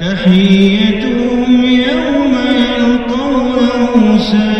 تحيتهم يوم يلقونه سلام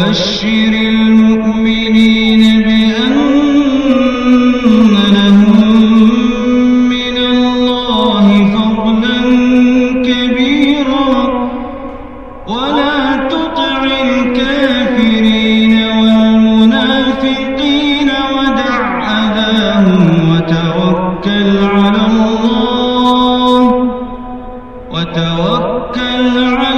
وبشر المؤمنين بأن لهم من الله فضلا كبيرا. ولا تطع الكافرين والمنافقين ودع أذاهم وتوكل على الله. وتوكل على